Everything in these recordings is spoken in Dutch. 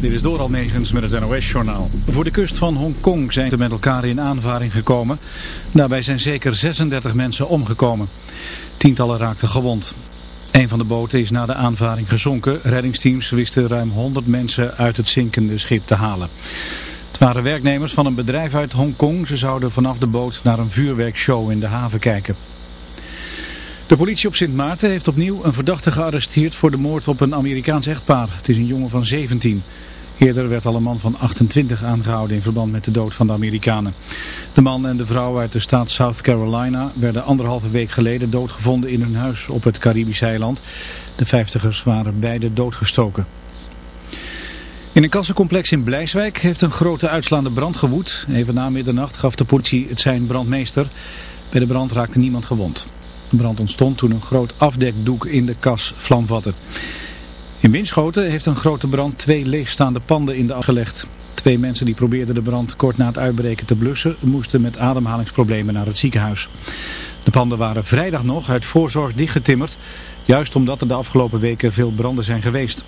Dit is door Almegens met het NOS-journaal. Voor de kust van Hongkong zijn ze met elkaar in aanvaring gekomen. Daarbij zijn zeker 36 mensen omgekomen. Tientallen raakten gewond. Een van de boten is na de aanvaring gezonken. Reddingsteams wisten ruim 100 mensen uit het zinkende schip te halen. Het waren werknemers van een bedrijf uit Hongkong. Ze zouden vanaf de boot naar een vuurwerkshow in de haven kijken. De politie op Sint Maarten heeft opnieuw een verdachte gearresteerd voor de moord op een Amerikaans echtpaar. Het is een jongen van 17. Eerder werd al een man van 28 aangehouden in verband met de dood van de Amerikanen. De man en de vrouw uit de staat South Carolina werden anderhalve week geleden doodgevonden in hun huis op het Caribische eiland. De vijftigers waren beide doodgestoken. In een kassencomplex in Blijswijk heeft een grote uitslaande brand gewoed. Even na middernacht gaf de politie het zijn brandmeester. Bij de brand raakte niemand gewond. De brand ontstond toen een groot afdekdoek in de kas vlam vatte. In Winschoten heeft een grote brand twee leegstaande panden in de as gelegd. Twee mensen die probeerden de brand kort na het uitbreken te blussen moesten met ademhalingsproblemen naar het ziekenhuis. De panden waren vrijdag nog uit voorzorg dichtgetimmerd, juist omdat er de afgelopen weken veel branden zijn geweest.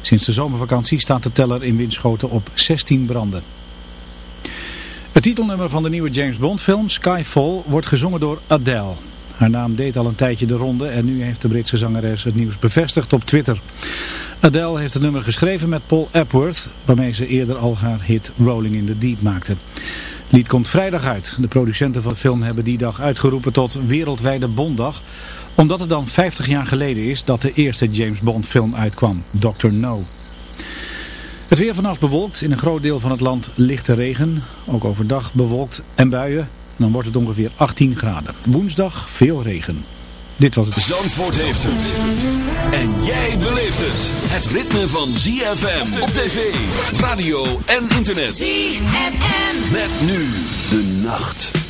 Sinds de zomervakantie staat de teller in Winschoten op 16 branden. Het titelnummer van de nieuwe James Bond film Skyfall wordt gezongen door Adele. Haar naam deed al een tijdje de ronde en nu heeft de Britse zangeres het nieuws bevestigd op Twitter. Adele heeft het nummer geschreven met Paul Epworth, waarmee ze eerder al haar hit Rolling in the Deep maakte. Het lied komt vrijdag uit. De producenten van de film hebben die dag uitgeroepen tot wereldwijde Bonddag, omdat het dan 50 jaar geleden is dat de eerste James Bond film uitkwam, Dr. No. Het weer vannacht bewolkt, in een groot deel van het land lichte regen, ook overdag bewolkt en buien dan wordt het ongeveer 18 graden. Woensdag veel regen. Dit was het. Zandvoort heeft het. En jij beleeft het. Het ritme van ZFM op tv, radio en internet. ZFM. Met nu de nacht.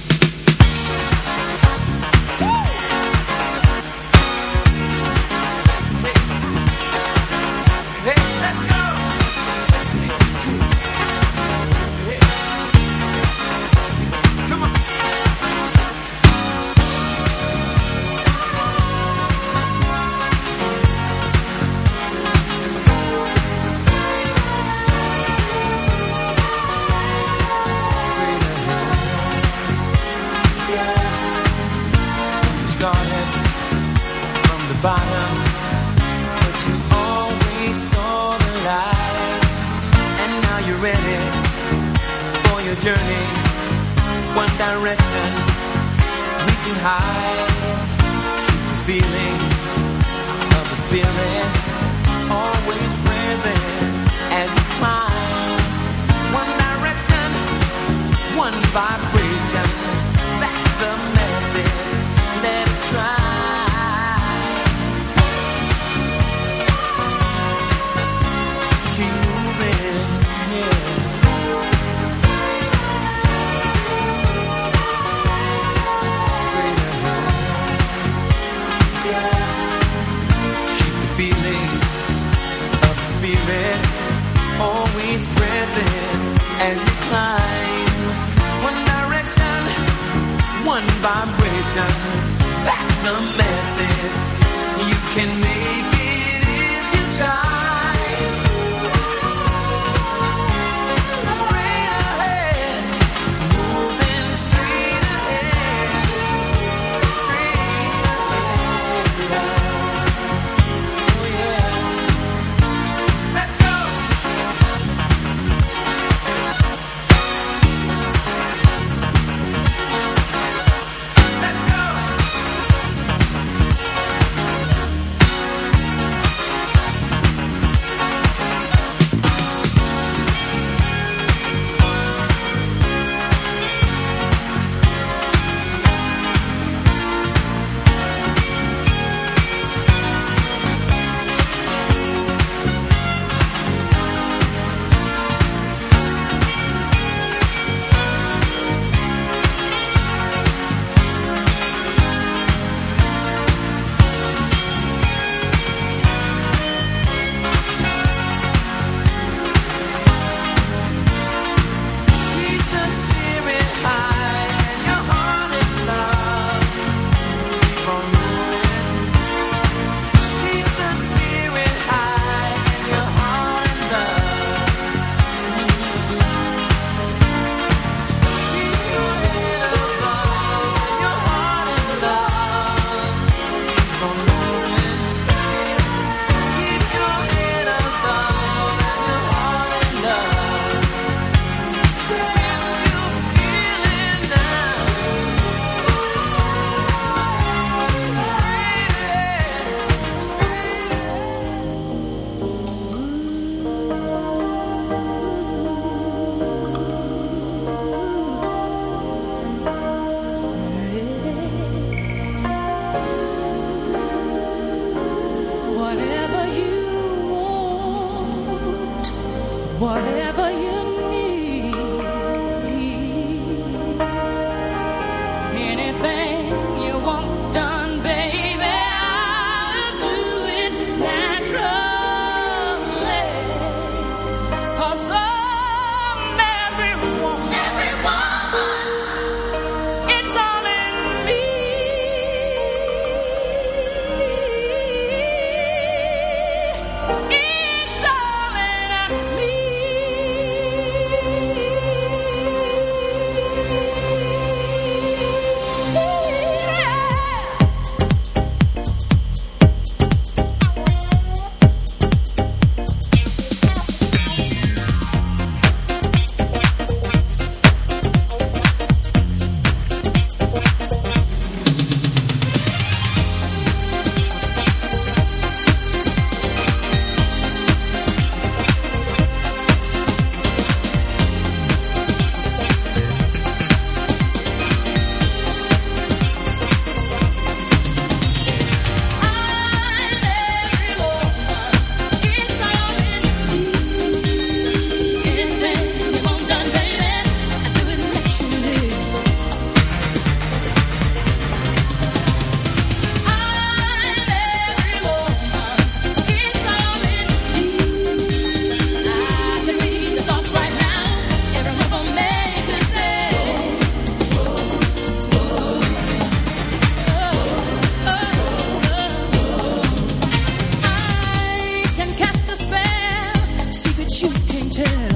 you can tell.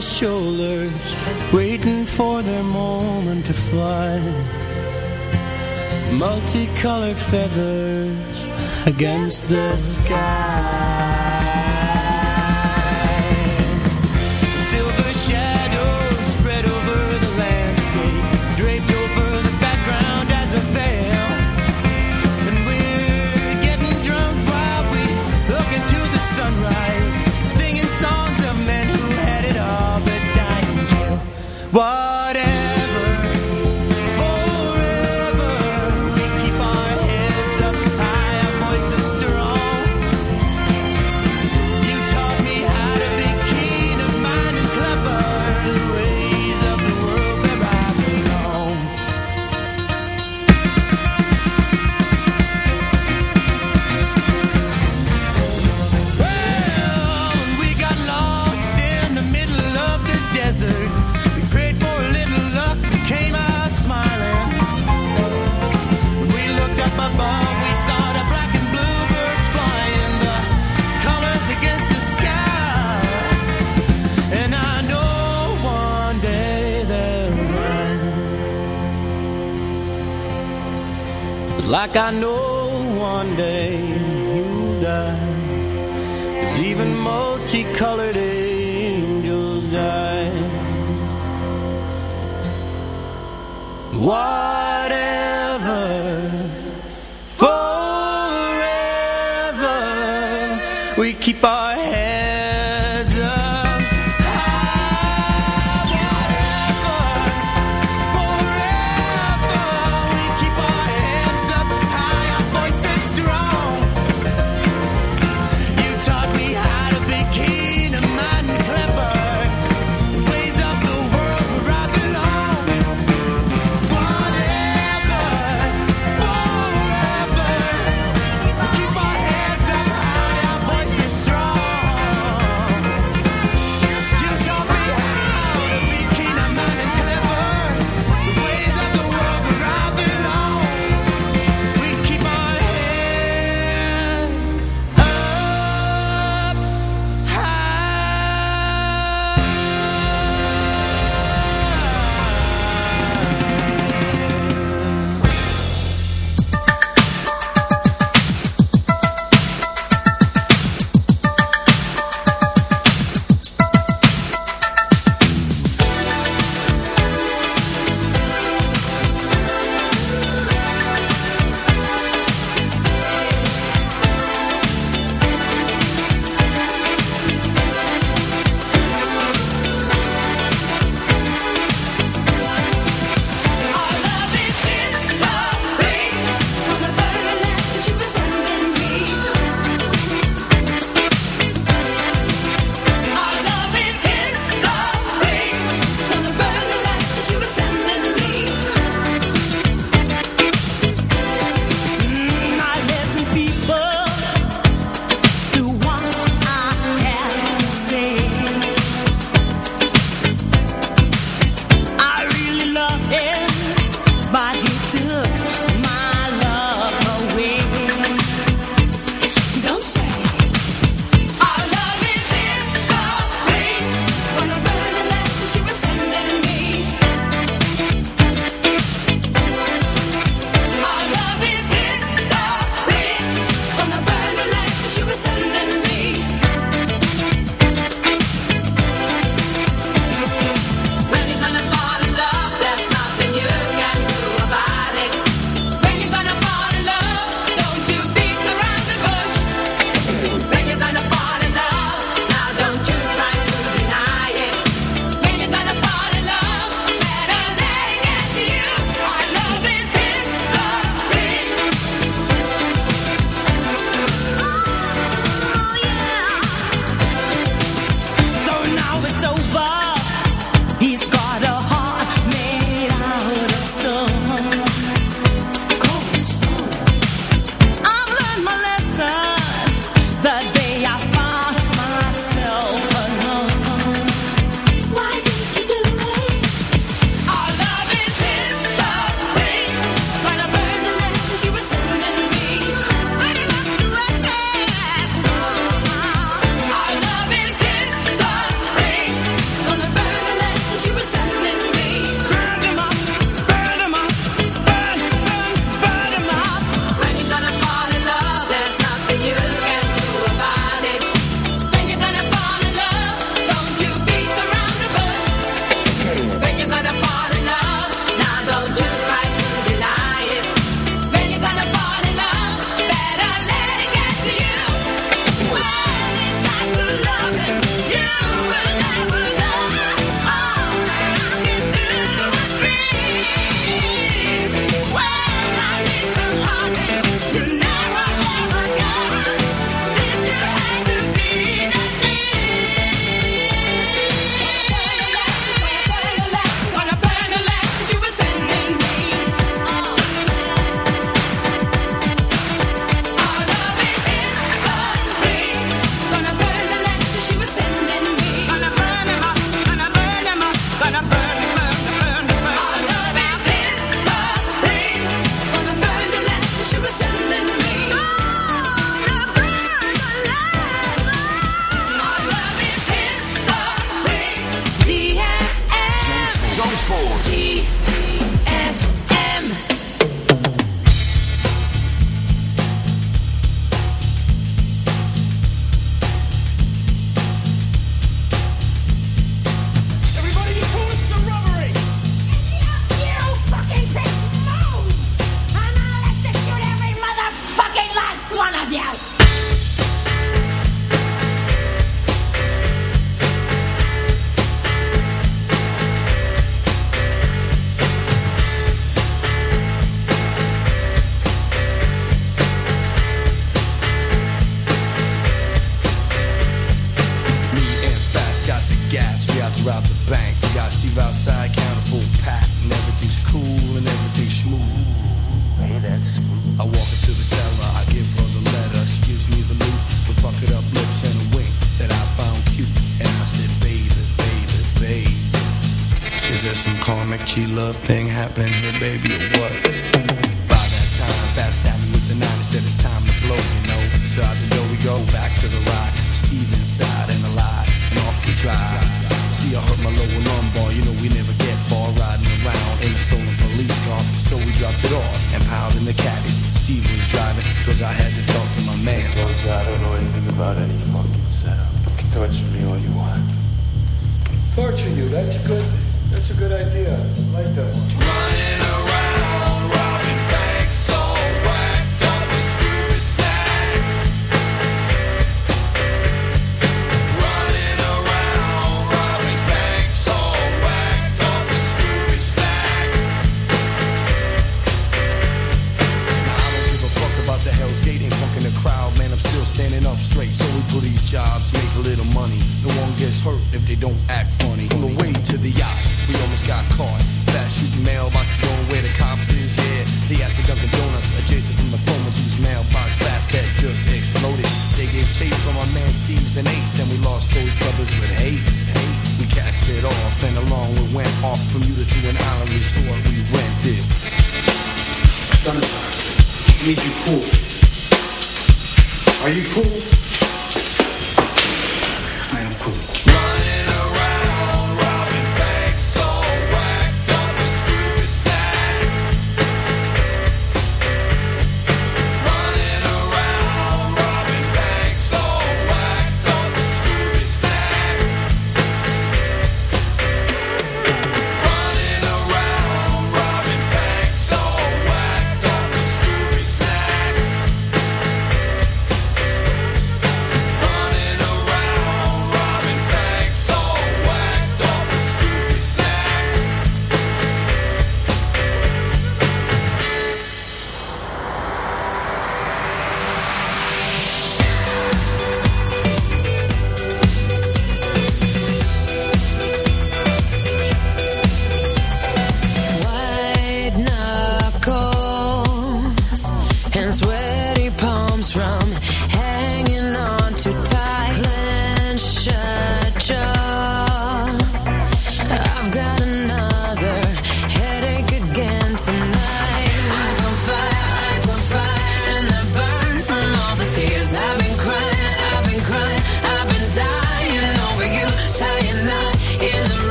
His shoulders waiting for their moment to fly. Multicolored feathers against the sky.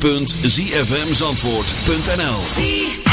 www.zfmzandvoort.nl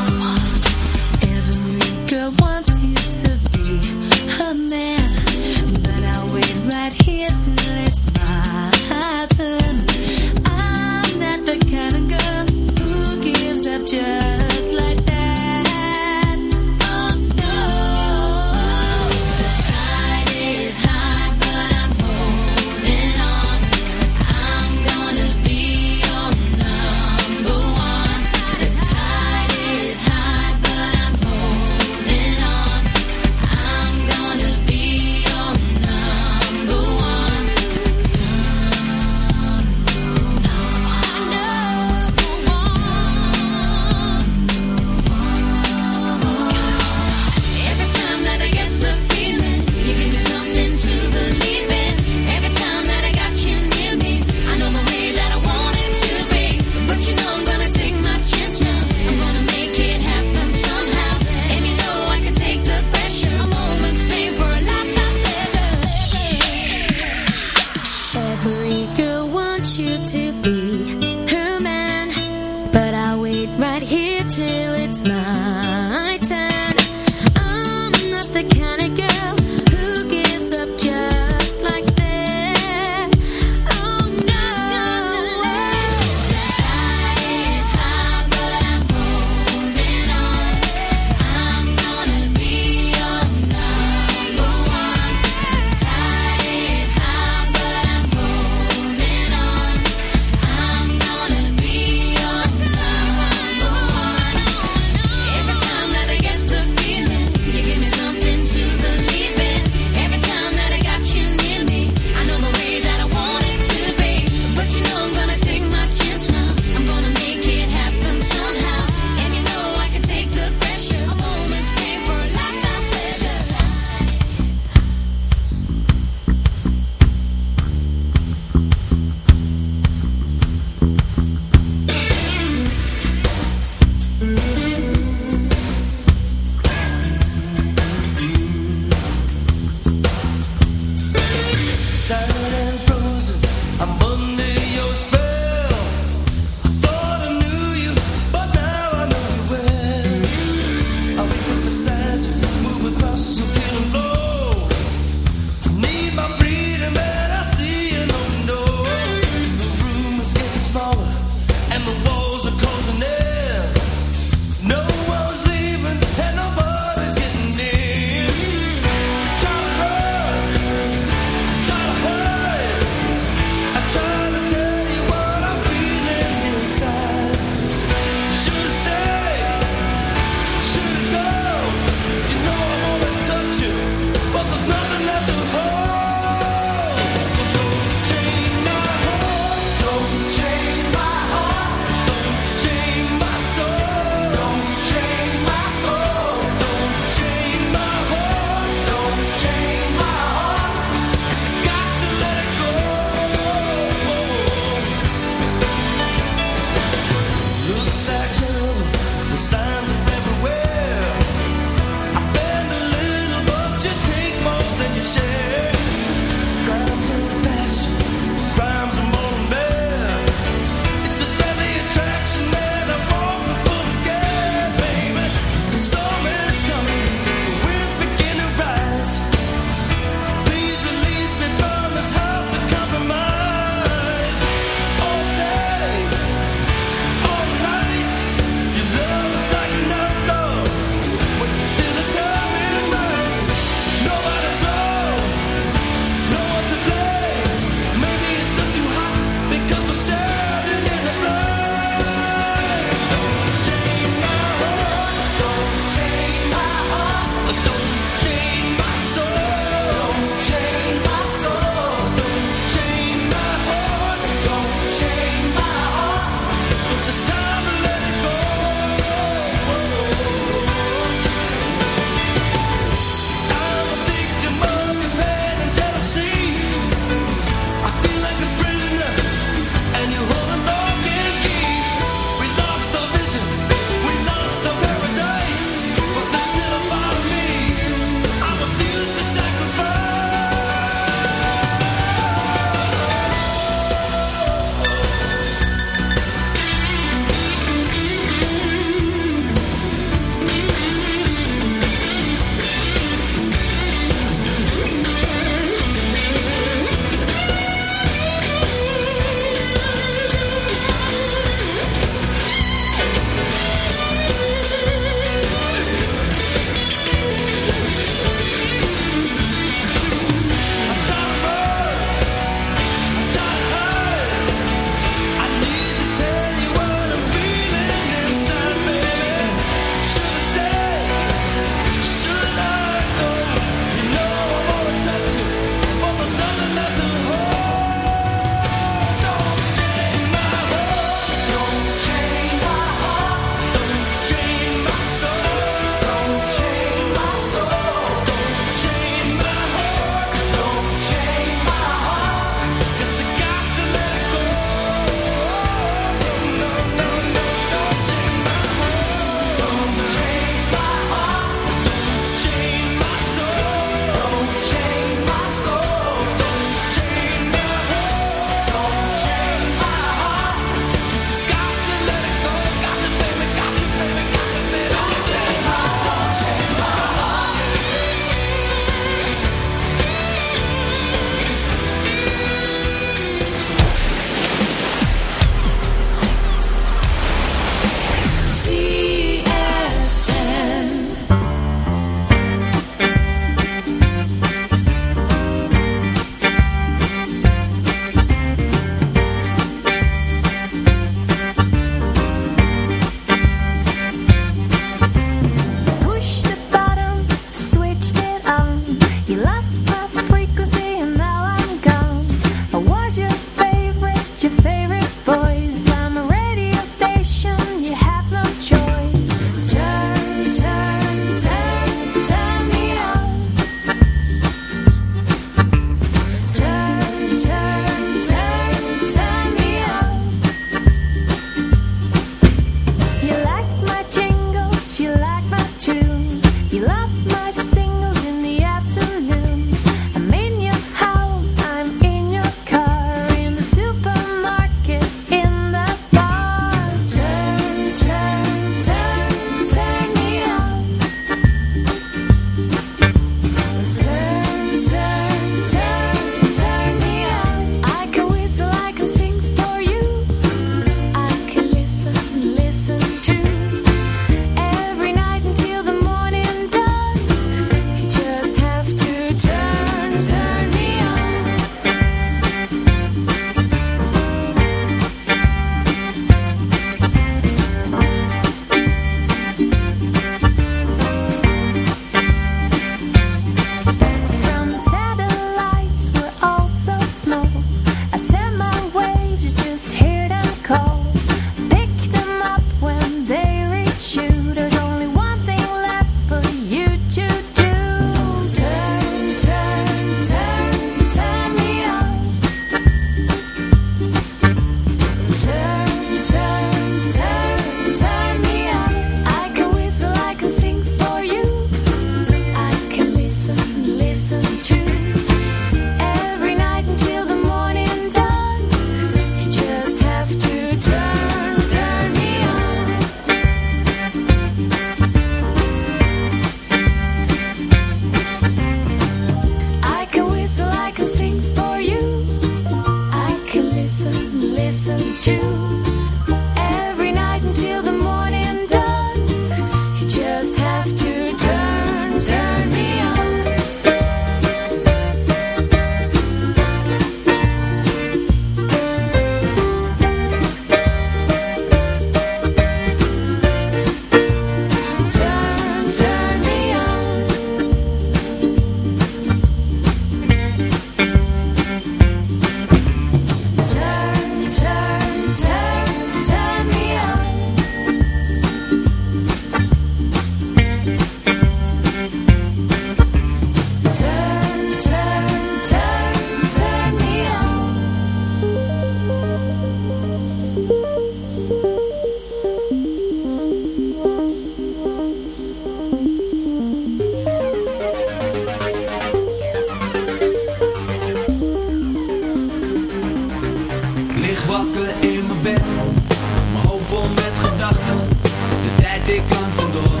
take on some gold.